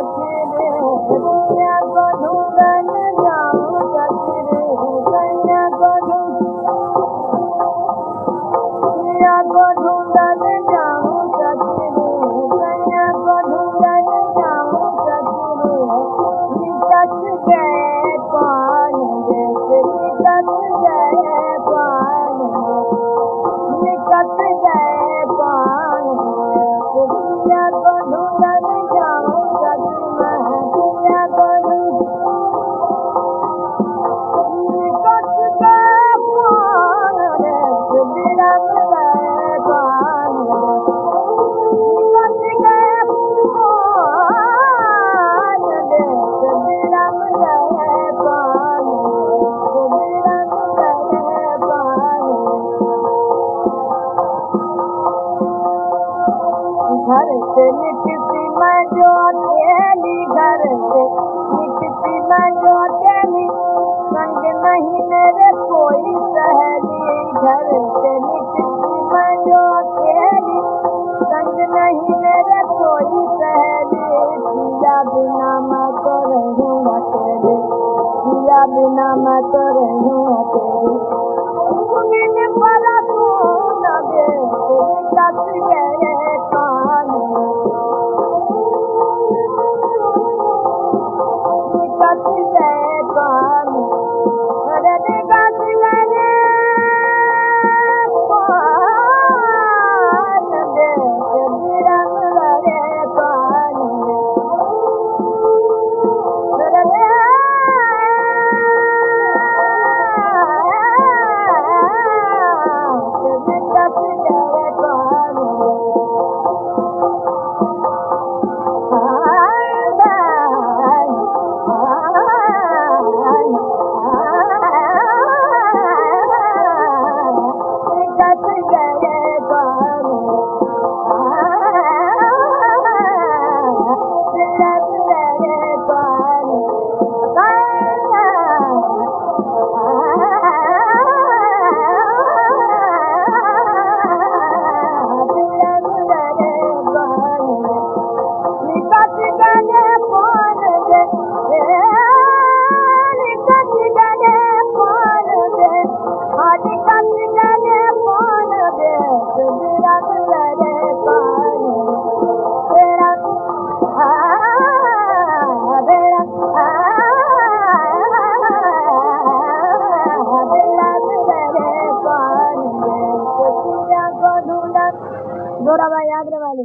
I can't. घर से निकती मैं जो अकेली घर से निकती मैं जो अकेली संग नहीं मेरे कोई सहेली घर से निकती मैं जो अकेली संग नहीं मेरे कोई सहेली जिया बिना मैं तो रहूँ अकेले। जिया बिना मैं तो रहूँ अकेले। जोराबाई आगरे वाले